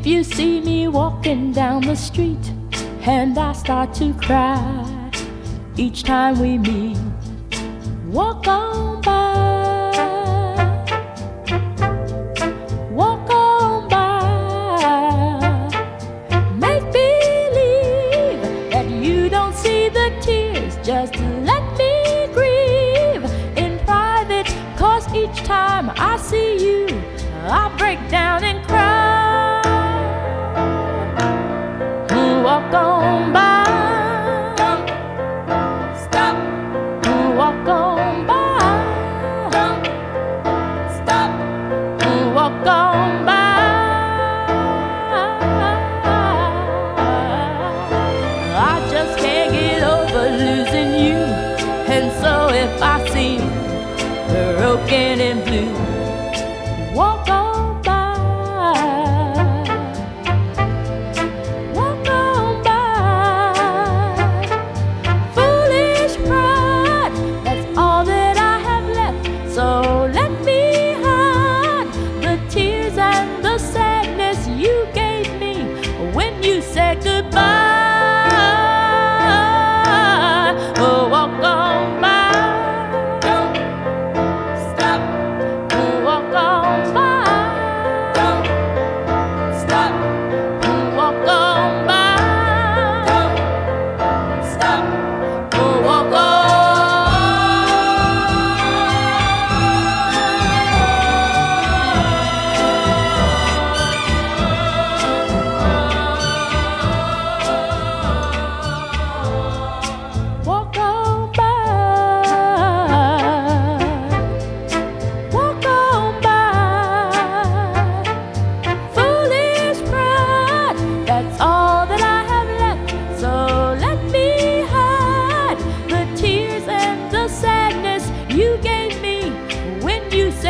If you see me walking down the street and I start to cry each time we meet, walk on by. Walk on by. Make believe that you don't see the tears. Just let me grieve in private. Cause each time I see you, I break down Walk on by. Stop. Walk on by. Stop. Walk on by. I just can't get over losing you. And so if I seem broken and blue, goodbye.